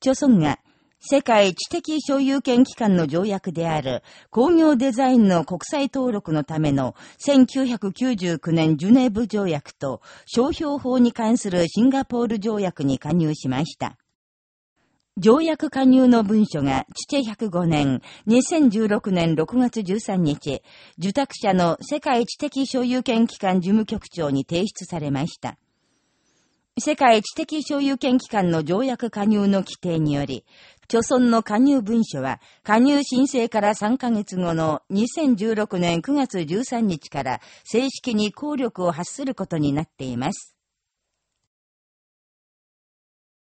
著村が世界知的所有権機関の条約である工業デザインの国際登録のための1999年ジュネーブ条約と商標法に関するシンガポール条約に加入しました。条約加入の文書が、父105年、2016年6月13日、受託者の世界知的所有権機関事務局長に提出されました。世界知的所有権機関の条約加入の規定により、著村の加入文書は、加入申請から3ヶ月後の2016年9月13日から正式に効力を発することになっています。